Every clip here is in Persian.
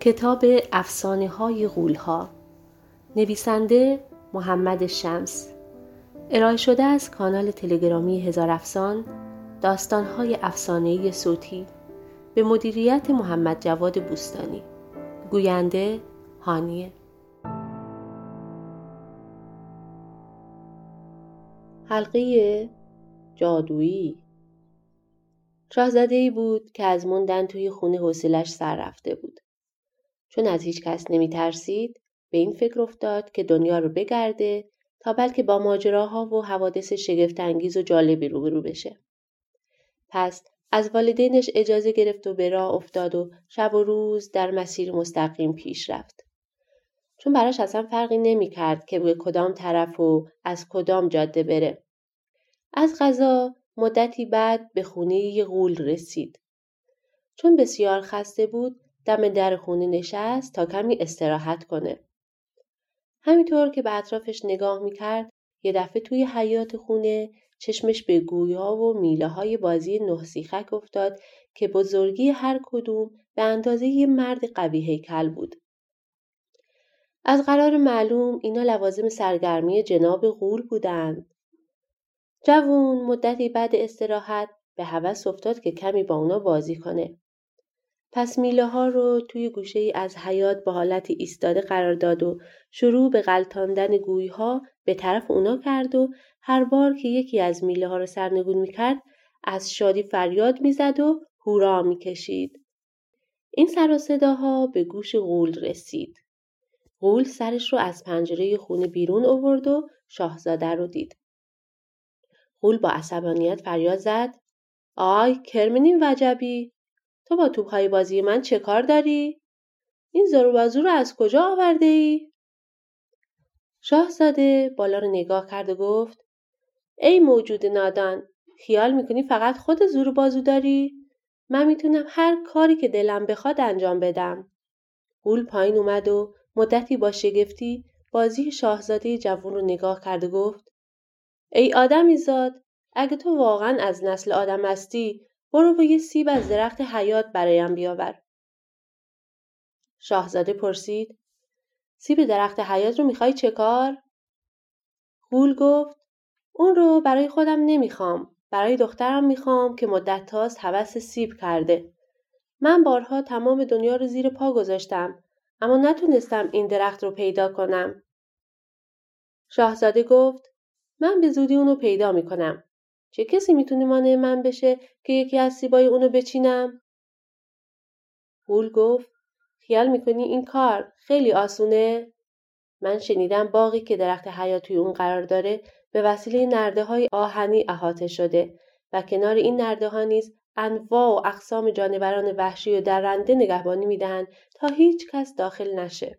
کتاب افسانه های غول ها نویسنده محمد شمس. ارائه شده از کانال تلگرامی هزار افسان داستان های افسانه صوتی. به مدیریت محمد جواد بوستانی. گوینده هانیه. حلقه جادویی. شاهزاده ای بود که از موندن توی خونه حوصلش سر رفته بود. چون از هیچ کس نمی ترسید به این فکر افتاد که دنیا رو بگرده تا بلکه با ماجراها و حوادث شگفتانگیز و جالبی روبرو بشه. پس از والدینش اجازه گرفت و به راه افتاد و شب و روز در مسیر مستقیم پیش رفت. چون براش اصلا فرقی نمی کرد که به کدام طرف و از کدام جاده بره. از غذا مدتی بعد به خونه یه غول رسید. چون بسیار خسته بود دم در خونه نشست تا کمی استراحت کنه. همینطور که به اطرافش نگاه می‌کرد یه دفعه توی حیات خونه چشمش به گویا و میله های بازی نحسیخک افتاد که بزرگی هر کدوم به اندازه یه مرد قوی هیکل بود. از قرار معلوم اینا لوازم سرگرمی جناب غول بودند. جوون مدتی بعد استراحت به هوس افتاد که کمی با اونا بازی کنه. پس میله ها رو توی گوشه ای از حیات با حالت ایستاده قرار داد و شروع به غلطاندن گوی ها به طرف اونا کرد و هر بار که یکی از میله ها رو سرنگون می‌کرد از شادی فریاد می‌زد و هورا می‌کشید. این سر و صداها به گوش غول رسید. غول سرش رو از پنجره خونه بیرون آورد و شاهزاده رو دید. غول با عصبانیت فریاد زد آی کرمنین وجبی تو با توپهای بازی من چه کار داری؟ این زارو بازو رو از کجا آورده ای؟ شاهزاده بالا رو نگاه کرد و گفت ای موجود نادان خیال می‌کنی فقط خود زور بازو داری؟ من می‌تونم هر کاری که دلم بخواد انجام بدم. غول پایین اومد و مدتی با شگفتی بازی شاهزاده جوون رو نگاه کرد و گفت ای آدمی زاد اگه تو واقعا از نسل آدم هستی برو یه سیب از درخت حیات برایم بیاور. شاهزاده پرسید سیب درخت حیات رو می‌خوای چه کار؟ غول گفت اون رو برای خودم نمی‌خوام. برای دخترم می‌خوام که مدت تاست حوس سیب کرده. من بارها تمام دنیا رو زیر پا گذاشتم اما نتونستم این درخت رو پیدا کنم. شاهزاده گفت من به زودی اونو پیدا می‌کنم. چه کسی می‌تونه مانع من بشه که یکی از سیبای اونو بچینم؟ غول گفت خیال می‌کنی این کار خیلی آسونه؟ من شنیدم باقی که درخت حیات توی اون قرار داره به وسیله نرده های آهنی احاطه شده و کنار این نرده ها نیز انواع و اقسام جانوران وحشی و درنده نگهبانی می‌دهند تا هیچ کس داخل نشه.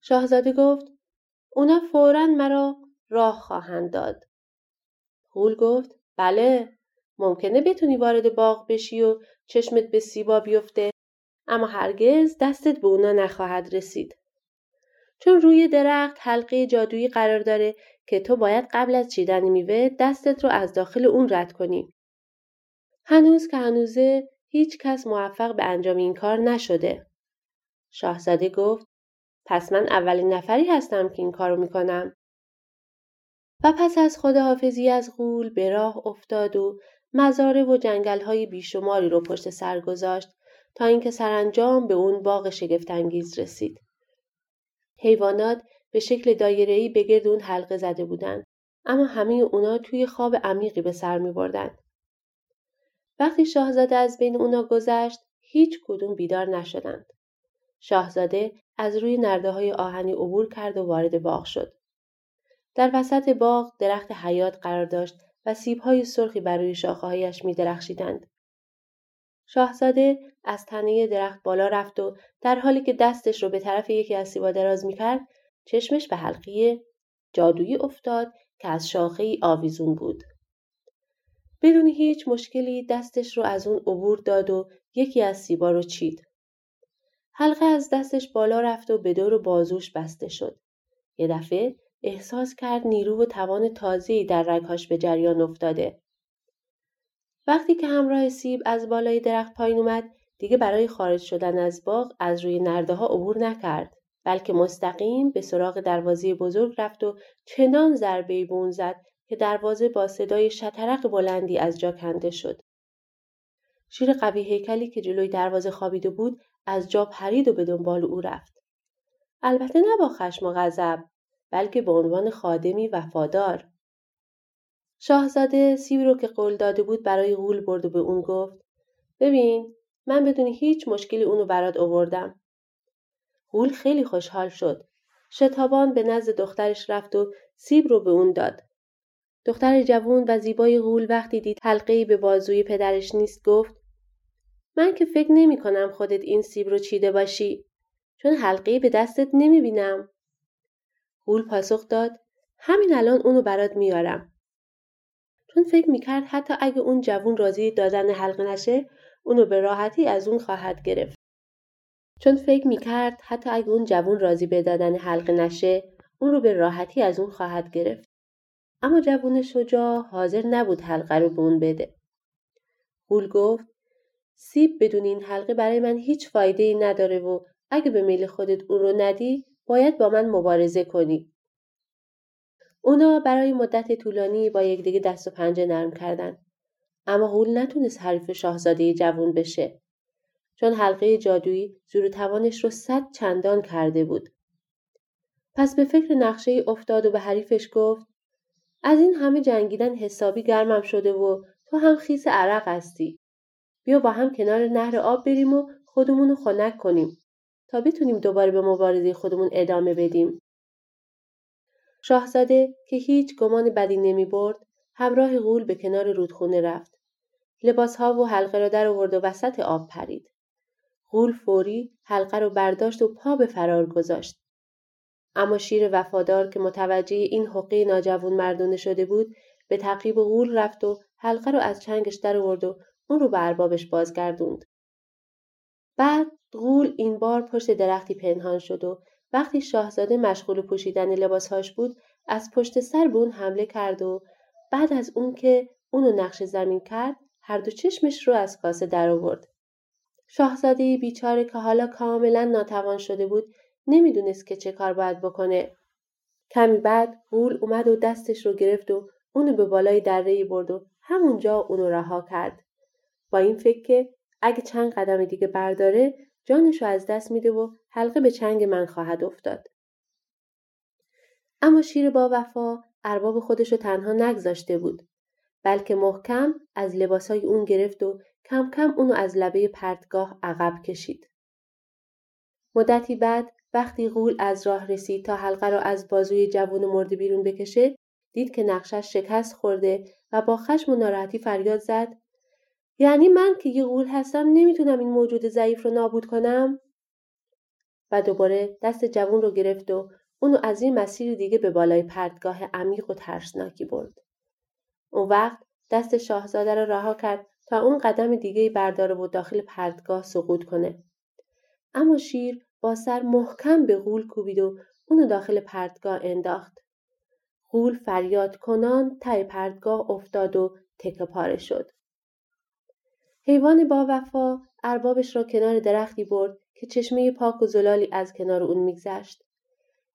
شاهزاده گفت اونا فورا مرا راه خواهند داد. غول گفت بله ممکنه بتونی وارد باغ بشی و چشمت به سیبا بیفته اما هرگز دستت به اونا نخواهد رسید. چون روی درخت حلقه جادویی قرار داره که تو باید قبل از چیدن میوه دستت رو از داخل اون رد کنی. هنوز که هنوزه هیچ کس موفق به انجام این کار نشده. شاهزاده گفت پس من اولین نفری هستم که این کارو می‌کنم. و پس از خداحافظی از غول به راه افتاد و مزاره و جنگل های بیشماری رو پشت سر گذاشت تا اینکه سرانجام به اون باغ شگفتانگیز رسید. حیوانات به شکل دایره‌ای به گرد اون حلقه زده بودند اما همه اونا توی خواب عمیقی به سر می بردن. وقتی شاهزاده از بین اونا گذشت هیچ کدوم بیدار نشدند. شاهزاده از روی نرده های آهنی عبور کرد و وارد باغ شد. در وسط باغ درخت حیات قرار داشت و سیبهای سرخی بر روی شاخههایش می درخشیدند. شاهزاده از تنه درخت بالا رفت و در حالی که دستش رو به طرف یکی از سیبا دراز می کرد چشمش به حلقه جادویی افتاد که از شاخه ای آویزون بود. بدون هیچ مشکلی دستش رو از اون عبور داد و یکی از سیبا رو چید. حلقه از دستش بالا رفت و به دور بازوش بسته شد. یه دفعه احساس کرد نیرو و توان تازه‌ای در رگهاش به جریان افتاده. وقتی که همراه سیب از بالای درخت پایین اومد دیگه برای خارج شدن از باغ از روی نرده ها عبور نکرد بلکه مستقیم به سراغ دروازه بزرگ رفت و چنان ضربه بون زد که دروازه با صدای شطرق بلندی از جا کنده شد. شیر قوی هیکلی که جلوی دروازه خوابیده بود از جا پرید و به دنبال او رفت. البته نه با خشم و غضب بلکه به عنوان خادمی وفادار. شاهزاده سیبی رو که قول داده بود برای غول برد و به اون گفت ببین من بدون هیچ مشکلی اونو برات آوردم. غول خیلی خوشحال شد. شتابان به نزد دخترش رفت و سیب رو به اون داد. دختر جوون و زیبای غول وقتی دید حلقه به بازوی پدرش نیست گفت من که فکر نمی کنم خودت این سیب رو چیده باشی چون حلقه به دستت نمی بینم. غول پاسخ داد همین الان اونو برات میارم. چون فکر می‌کرد حتی اگه اون جوون راضی دادن حلقه نشه اونو به راحتی از اون خواهد گرفت. چون فکر می‌کرد حتی اگه اون جوون راضی به دادن حلقه نشه اون رو به راحتی از اون خواهد گرفت. اما جوون شجاع حاضر نبود حلقه رو به اون بده. غول گفت سیب بدون این حلقه برای من هیچ فایده ای نداره و اگه به میل خودت اون رو ندی باید با من مبارزه کنی. اونا برای مدت طولانی با یکدیگه دست و پنجه نرم کردن. اما غول نتونست حریف شاهزاده جوون بشه. چون حلقه جادویی زور توانش رو صد چندان کرده بود. پس به فکر نقشه افتاد و به حریفش گفت از این همه جنگیدن حسابی گرمم شده و تو هم خیس عرق هستی. بیا با هم کنار نهر آب بریم و خودمون رو خنک کنیم تا بتونیم دوباره به مبارزه خودمون ادامه بدیم. شاهزاده که هیچ گمان بدی نمی برد همراه غول به کنار رودخونه رفت. لباسها و حلقه را در آورد و وسط آب پرید. غول فوری حلقه رو برداشت و پا به فرار گذاشت. اما شیر وفادار که متوجه این حقه ناجوون مردونه شده بود به تعقیب غول رفت و حلقه رو از چنگش در آورد و اون رو به اربابش بازگردوند. بعد غول این بار پشت درختی پنهان شد و وقتی شاهزاده مشغول پوشیدن لباسهاش بود از پشت سر به اون حمله کرد و بعد از اون که اونو نقش زمین کرد هر دو چشمش رو از کاسه در آورد. شاهزاده بیچاره که حالا کاملا ناتوان شده بود نمی‌دونست که چه کار باید بکنه. کمی بعد غول اومد و دستش رو گرفت و اونو به بالای دره برد و همونجا اونو رها کرد. با این فکر که اگه چند قدم دیگه برداره جانش از دست میده و حلقه به چنگ من خواهد افتاد. اما شیر با وفا ارباب خودش رو تنها نگذاشته بود بلکه محکم از لباسای اون گرفت و کم کم اونو از لبه پرتگاه عقب کشید. مدتی بعد وقتی غول از راه رسید تا حلقه را از بازوی جوون مرده بیرون بکشه دید که نقشش شکست خورده و با خشم و ناراحتی فریاد زد یعنی من که یه غول هستم نمی‌تونم این موجود ضعیف رو نابود کنم؟ و دوباره دست جوون رو گرفت و اونو از این مسیر دیگه به بالای پرتگاه عمیق و ترسناکی برد. اون وقت دست شاهزاده را رها کرد تا اون قدم دیگه برداره و داخل پرتگاه سقوط کنه. اما شیر با سر محکم به غول کوبید و اونو داخل پرتگاه انداخت. غول فریاد کنان تای پرتگاه افتاد و تکه پاره شد. حیوان با وفا اربابش را کنار درختی برد که چشمه پاک و زلالی از کنار اون میگذشت.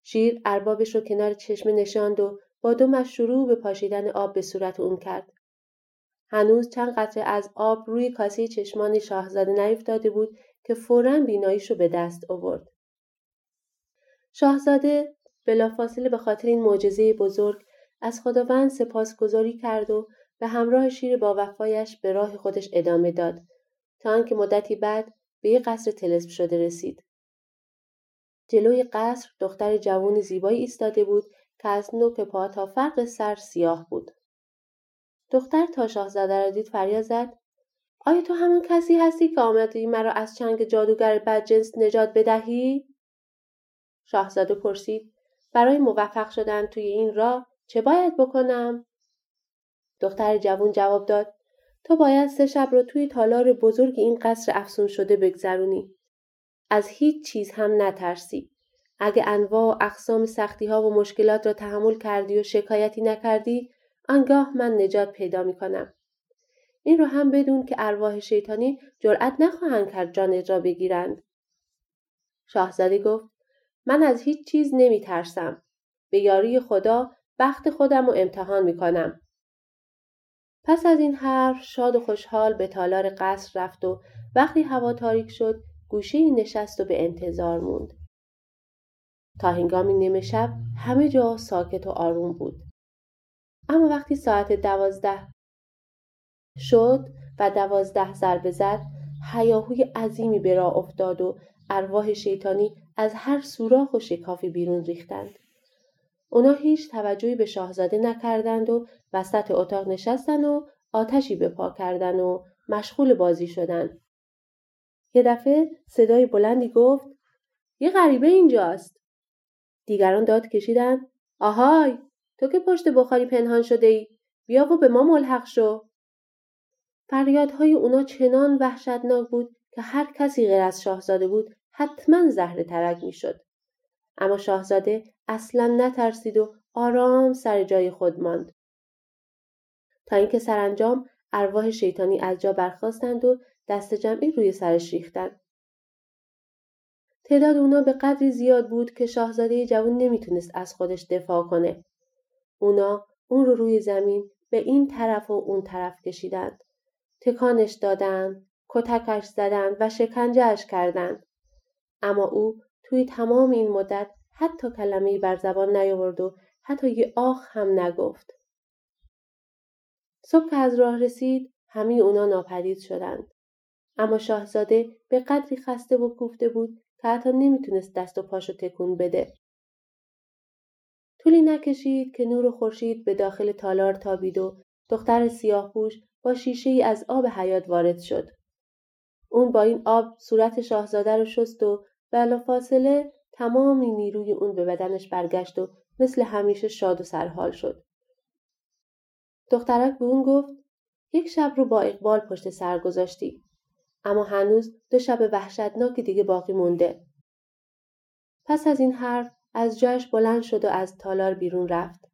شیر اربابش را کنار چشمه نشاند و با دومش شروع به پاشیدن آب به صورت اون کرد. هنوز چند قطره از آب روی کاسه چشمان شاهزاده نیفتاده بود که فورا بیناییش رو به دست آورد. شاهزاده بلافاصله به خاطر این معجزه بزرگ از خداوند سپاسگزاری کرد و به همراه شیر با وفایش به راه خودش ادامه داد تا آنکه مدتی بعد به یک قصر تلسم شده رسید. جلوی قصر دختر جوان زیبایی ایستاده بود که از نوک پا تا فرق سر سیاه بود. دختر تا شاهزاده را دید فریاد زد آیا تو همون کسی هستی که آمدی مرا از چنگ جادوگر بدجنس نجات بدهی؟ شاهزاده پرسید برای موفق شدن توی این راه چه باید بکنم؟ دختر جوان جواب داد تو باید سه شب رو توی تالار بزرگ این قصر افسون شده بگذرونی. از هیچ چیز هم نترسی. اگه انواع و اقسام سختی ها و مشکلات را تحمل کردی و شکایتی نکردی، آنگاه من نجات پیدا می کنم. این رو هم بدون که ارواح شیطانی جرأت نخواهند کرد جانت را بگیرند شاهزاده گفت من از هیچ چیز نمی ترسم. به یاری خدا بخت خودم رو امتحان می کنم. پس از این حرف شاد و خوشحال به تالار قصر رفت و وقتی هوا تاریک شد گوشه نشست و به انتظار موند. تا هنگامی نیمه شب همه جا ساکت و آروم بود. اما وقتی ساعت دوازده شد و دوازده ضربه زد هیاهوی عظیمی به راه افتاد و ارواح شیطانی از هر سوراخ و شکافی بیرون ریختند. اونا هیچ توجهی به شاهزاده نکردند و وسط اتاق نشستن و آتشی به پا کردن و مشغول بازی شدند. یه دفعه صدای بلندی گفت یه غریبه اینجاست. دیگران داد کشیدن آهای تو که پشت بخاری پنهان شده ای بیا و به ما ملحق شو. فریادهای اونا چنان وحشتناک بود که هر کسی غیر از شاهزاده بود حتما زهر ترک می‌شد. اما شاهزاده اصلا نترسید و آرام سر جای خود ماند. تا اینکه سرانجام ارواح شیطانی از جا برخواستند و دست جمعی روی سرش ریختند. تعداد اونا به قدری زیاد بود که شاهزاده جوان نمی‌تونست از خودش دفاع کنه. اونا اون رو روی زمین به این طرف و اون طرف کشیدند. تکانش دادند، کتکش زدند و شکنجهش کردند. اما او توی تمام این مدت حتی کلمه بر زبان نیاورد و حتی یه آخ هم نگفت. صبح که از راه رسید همه اونا ناپدید شدند. اما شاهزاده به قدری خسته و کوفته بود که حتی نمی‌تونست دست و پاشو تکون بده. طولی نکشید که نور خورشید به داخل تالار تابید و دختر سیاه پوش با شیشه ای از آب حیات وارد شد. اون با این آب صورت شاهزاده رو شست و فاصله تمامی نیروی اون به بدنش برگشت و مثل همیشه شاد و سرحال شد. دخترک به اون گفت یک شب رو با اقبال پشت سر گذاشتی. اما هنوز دو شب وحشتناک دیگه باقی مونده. پس از این حرف از جایش بلند شد و از تالار بیرون رفت.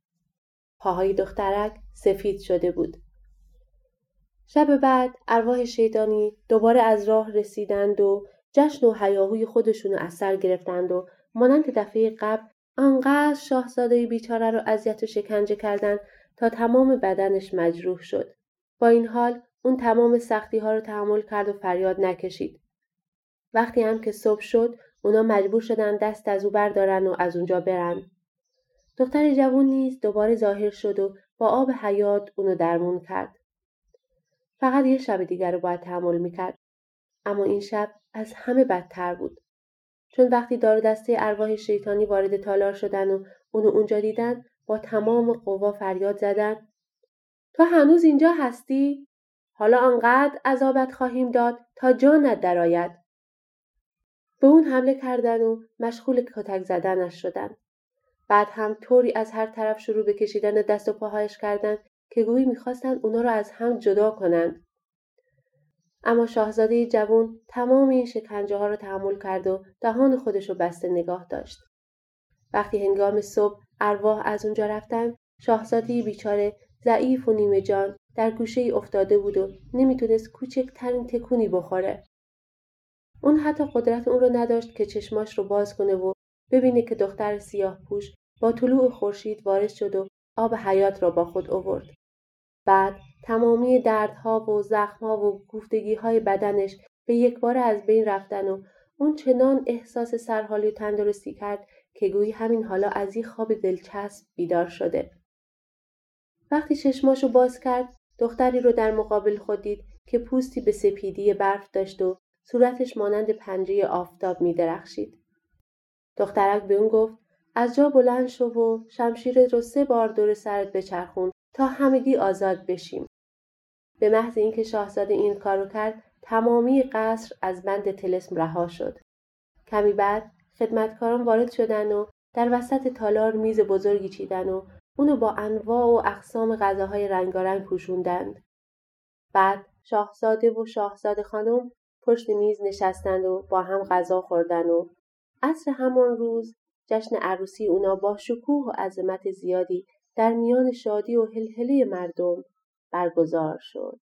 پاهای دخترک سفید شده بود. شب بعد ارواح شیطانی دوباره از راه رسیدند و جشن و حیاهوی خودشونو از سر گرفتند و مانند دفعه قبل آنقدر شاهزاده بیچاره رو اذیت و شکنجه کردند تا تمام بدنش مجروح شد. با این حال اون تمام سختی ها رو تحمل کرد و فریاد نکشید. وقتی هم که صبح شد اونا مجبور شدن دست از او بردارن و از اونجا برن. دختر جوون نیز دوباره ظاهر شد و با آب حیات اونو درمون کرد. فقط یه شب دیگر رو باید تحمل می‌کرد. اما این شب از همه بدتر بود. چون وقتی دار دسته ارواح شیطانی وارد تالار شدن و اونو اونجا دیدن با تمام قوا فریاد زدن تو هنوز اینجا هستی؟ حالا آنقدر عذابت خواهیم داد تا جانت درآید. به اون حمله کردن و مشغول کتک زدنش شدن. بعد هم طوری از هر طرف شروع به کشیدن دست و پاهایش کردند که گویی می‌خواستند اونا را از هم جدا کنند. اما شاهزاده جوون تمام این شکنجه ها را تحمل کرد و دهان خودش رو بسته نگاه داشت. وقتی هنگام صبح ارواح از اونجا رفتن شاهزاده بیچاره ضعیف و نیمه جان در گوشه ای افتاده بود و نمی‌تونست کوچکترین تکونی بخوره. اون حتی قدرت اون رو نداشت که چشماش رو باز کنه و ببینه که دختر سیاه پوش با طلوع خورشید وارد شد و آب حیات را با خود آورد. بعد تمامی دردها و زخمها و های بدنش به یک بار از بین رفتن و اون چنان احساس سرحالی و تندرستی کرد که گویی همین حالا از این خواب دلچسب بیدار شده. وقتی چشماشو باز کرد دختری رو در مقابل خود دید که پوستی به سپیدی برف داشت و صورتش مانند پنجه آفتاب می درخشید. دخترک به اون گفت از جا بلند شو و شمشیر رو سه بار دور سرت بچرخون تا همگی آزاد بشیم. به محض اینکه شاهزاده این کارو کرد تمامی قصر از بند تلسم رها شد. کمی بعد خدمتکاران وارد شدن و در وسط تالار میز بزرگی چیدن و اونو با انواع و اقسام غذاهای رنگارنگ پوشوندند. بعد شاهزاده و شاهزاده خانم پشت میز نشستند و با هم غذا خوردن و عصر همان روز جشن عروسی اونا با شکوه و عظمت زیادی در میان شادی و هلهله مردم برگزار شد.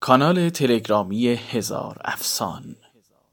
کانال تلگرامی هزار افسان